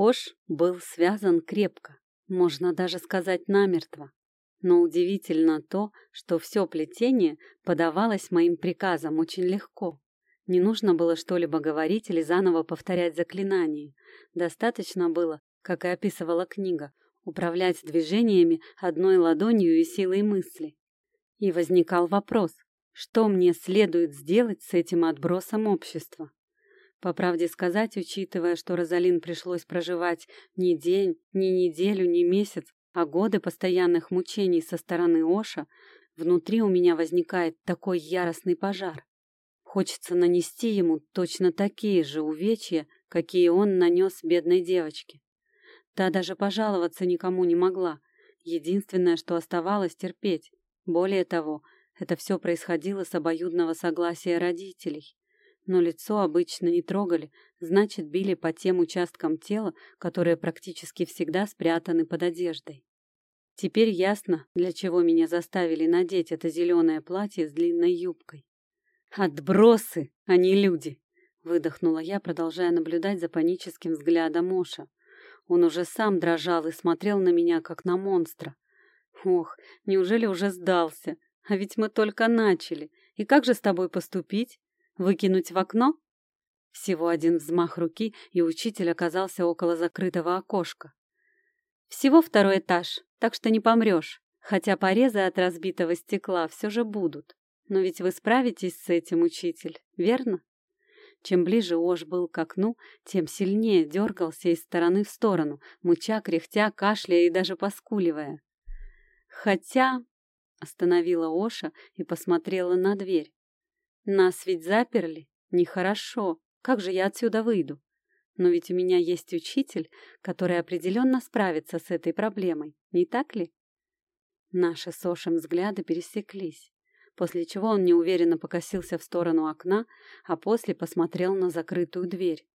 Ош был связан крепко, можно даже сказать намертво. Но удивительно то, что все плетение подавалось моим приказам очень легко. Не нужно было что-либо говорить или заново повторять заклинание. Достаточно было, как и описывала книга, управлять движениями одной ладонью и силой мысли. И возникал вопрос, что мне следует сделать с этим отбросом общества? По правде сказать, учитывая, что Розалин пришлось проживать не день, ни неделю, ни месяц, а годы постоянных мучений со стороны Оша, внутри у меня возникает такой яростный пожар. Хочется нанести ему точно такие же увечья, какие он нанес бедной девочке. Та даже пожаловаться никому не могла. Единственное, что оставалось, терпеть. Более того, это все происходило с обоюдного согласия родителей. Но лицо обычно не трогали, значит, били по тем участкам тела, которые практически всегда спрятаны под одеждой. Теперь ясно, для чего меня заставили надеть это зеленое платье с длинной юбкой. «Отбросы, а не люди!» — выдохнула я, продолжая наблюдать за паническим взглядом Моша. Он уже сам дрожал и смотрел на меня, как на монстра. «Ох, неужели уже сдался? А ведь мы только начали. И как же с тобой поступить? Выкинуть в окно?» Всего один взмах руки, и учитель оказался около закрытого окошка. Всего второй этаж, так что не помрешь. Хотя порезы от разбитого стекла все же будут. Но ведь вы справитесь с этим, учитель, верно? Чем ближе Ош был к окну, тем сильнее дергался из стороны в сторону, мыча, кряхтя, кашляя и даже поскуливая. Хотя... Остановила Оша и посмотрела на дверь. Нас ведь заперли. Нехорошо. Как же я отсюда выйду? Но ведь у меня есть учитель, который определенно справится с этой проблемой, не так ли? Наши с Ошем взгляды пересеклись, после чего он неуверенно покосился в сторону окна, а после посмотрел на закрытую дверь.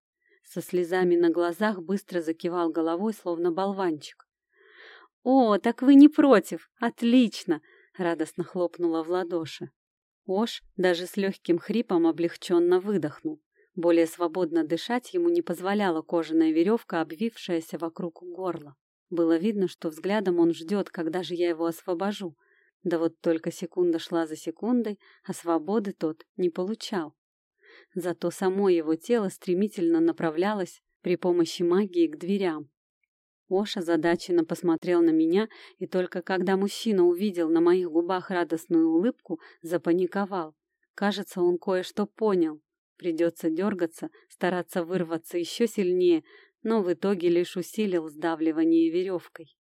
Со слезами на глазах быстро закивал головой, словно болванчик. «О, так вы не против! Отлично!» — радостно хлопнула в ладоши. Ош даже с легким хрипом облегченно выдохнул. Более свободно дышать ему не позволяла кожаная веревка, обвившаяся вокруг горла. Было видно, что взглядом он ждет, когда же я его освобожу. Да вот только секунда шла за секундой, а свободы тот не получал. Зато само его тело стремительно направлялось при помощи магии к дверям. Оша задаченно посмотрел на меня, и только когда мужчина увидел на моих губах радостную улыбку, запаниковал. Кажется, он кое-что понял. Придется дергаться, стараться вырваться еще сильнее, но в итоге лишь усилил сдавливание веревкой.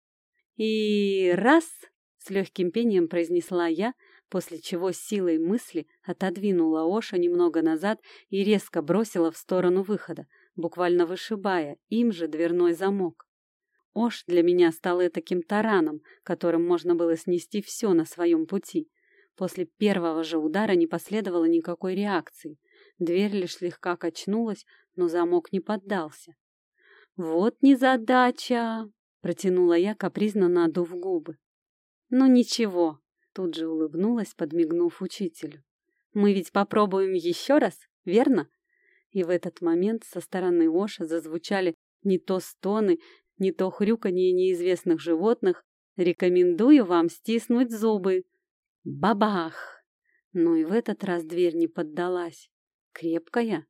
И раз! С легким пением произнесла я, после чего силой мысли отодвинула Оша немного назад и резко бросила в сторону выхода, буквально вышибая им же дверной замок. Ош для меня стал таким тараном, которым можно было снести все на своем пути. После первого же удара не последовало никакой реакции. Дверь лишь слегка качнулась, но замок не поддался. «Вот незадача!» — протянула я, капризно надув губы. «Ну ничего», — тут же улыбнулась, подмигнув учителю. «Мы ведь попробуем еще раз, верно?» И в этот момент со стороны Оша зазвучали не то стоны, не то хрюканье неизвестных животных. «Рекомендую вам стиснуть зубы!» Бабах! Но и в этот раз дверь не поддалась. Крепкая?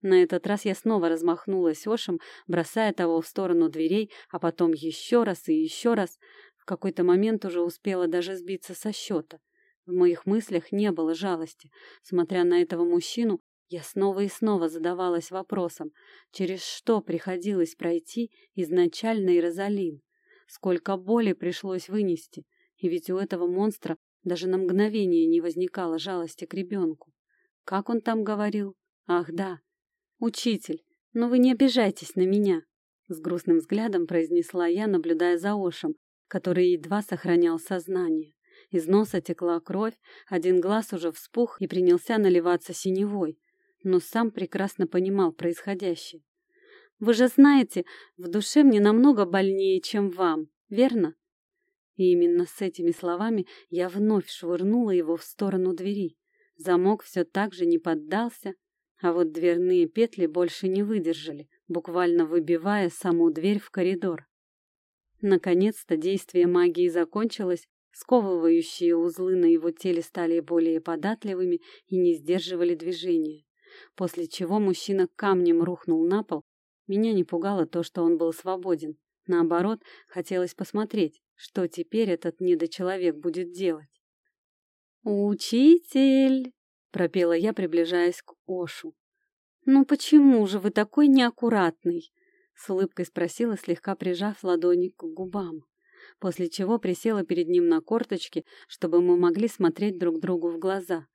На этот раз я снова размахнулась Ошем, бросая того в сторону дверей, а потом еще раз и еще раз. В какой-то момент уже успела даже сбиться со счета. В моих мыслях не было жалости. Смотря на этого мужчину, я снова и снова задавалась вопросом, через что приходилось пройти изначальный Розалин. Сколько боли пришлось вынести. И ведь у этого монстра даже на мгновение не возникало жалости к ребенку. Как он там говорил? Ах, да. Учитель, но вы не обижайтесь на меня, с грустным взглядом произнесла я, наблюдая за Ошем, который едва сохранял сознание. Из носа текла кровь, один глаз уже вспух и принялся наливаться синевой, но сам прекрасно понимал происходящее. Вы же знаете, в душе мне намного больнее, чем вам, верно? И именно с этими словами я вновь швырнула его в сторону двери. Замок все так же не поддался, а вот дверные петли больше не выдержали, буквально выбивая саму дверь в коридор. Наконец-то действие магии закончилось, сковывающие узлы на его теле стали более податливыми и не сдерживали движения. После чего мужчина камнем рухнул на пол. Меня не пугало то, что он был свободен. Наоборот, хотелось посмотреть, что теперь этот недочеловек будет делать. «Учитель!» — пропела я, приближаясь к Ошу. «Ну почему же вы такой неаккуратный?» — с улыбкой спросила, слегка прижав ладони к губам, после чего присела перед ним на корточки, чтобы мы могли смотреть друг другу в глаза.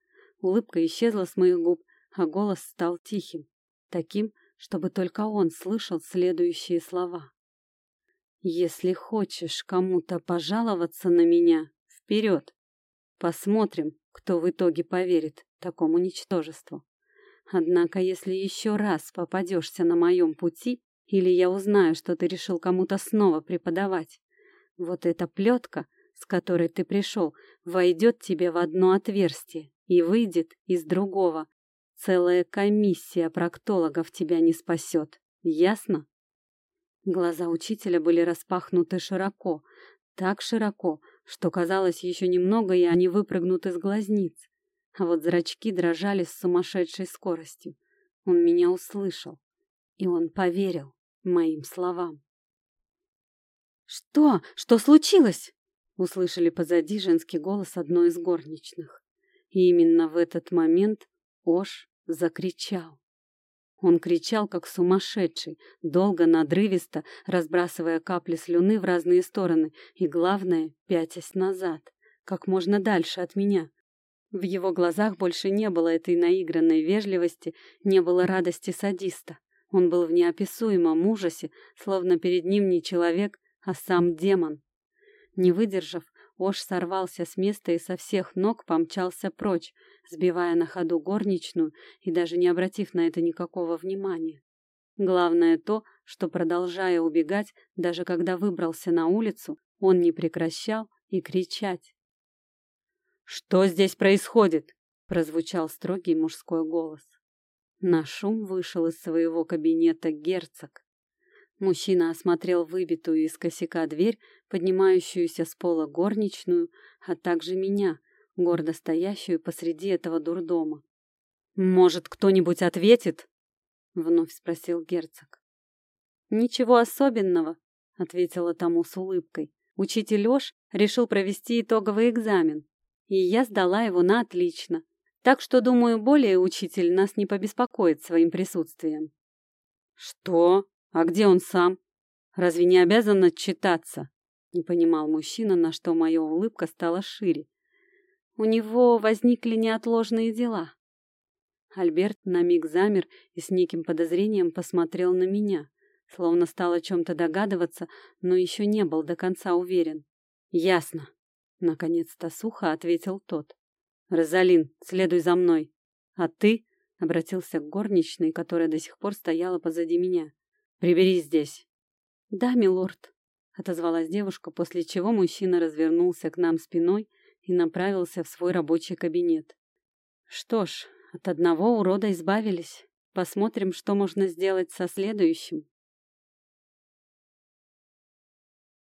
Улыбка исчезла с моих губ, а голос стал тихим, таким, чтобы только он слышал следующие слова. «Если хочешь кому-то пожаловаться на меня, вперед! Посмотрим, кто в итоге поверит такому ничтожеству». Однако, если еще раз попадешься на моем пути, или я узнаю, что ты решил кому-то снова преподавать, вот эта плетка, с которой ты пришел, войдет тебе в одно отверстие и выйдет из другого. Целая комиссия проктологов тебя не спасет. Ясно? Глаза учителя были распахнуты широко, так широко, что казалось еще немного, и они выпрыгнут из глазниц а вот зрачки дрожали с сумасшедшей скоростью. Он меня услышал, и он поверил моим словам. «Что? Что случилось?» — услышали позади женский голос одной из горничных. И именно в этот момент Ош закричал. Он кричал, как сумасшедший, долго, надрывисто, разбрасывая капли слюны в разные стороны и, главное, пятясь назад, как можно дальше от меня, в его глазах больше не было этой наигранной вежливости, не было радости садиста. Он был в неописуемом ужасе, словно перед ним не человек, а сам демон. Не выдержав, Ош сорвался с места и со всех ног помчался прочь, сбивая на ходу горничную и даже не обратив на это никакого внимания. Главное то, что, продолжая убегать, даже когда выбрался на улицу, он не прекращал и кричать. «Что здесь происходит?» — прозвучал строгий мужской голос. На шум вышел из своего кабинета герцог. Мужчина осмотрел выбитую из косяка дверь, поднимающуюся с пола горничную, а также меня, гордо стоящую посреди этого дурдома. «Может, кто-нибудь ответит?» — вновь спросил герцог. «Ничего особенного», — ответила тому с улыбкой. Учитель Лёш решил провести итоговый экзамен и я сдала его на отлично. Так что, думаю, более учитель нас не побеспокоит своим присутствием. Что? А где он сам? Разве не обязан отчитаться? Не понимал мужчина, на что моя улыбка стала шире. У него возникли неотложные дела. Альберт на миг замер и с неким подозрением посмотрел на меня, словно стал о чем-то догадываться, но еще не был до конца уверен. «Ясно», Наконец-то сухо ответил тот. «Розалин, следуй за мной. А ты...» — обратился к горничной, которая до сих пор стояла позади меня. «Прибери здесь». «Да, милорд», — отозвалась девушка, после чего мужчина развернулся к нам спиной и направился в свой рабочий кабинет. «Что ж, от одного урода избавились. Посмотрим, что можно сделать со следующим».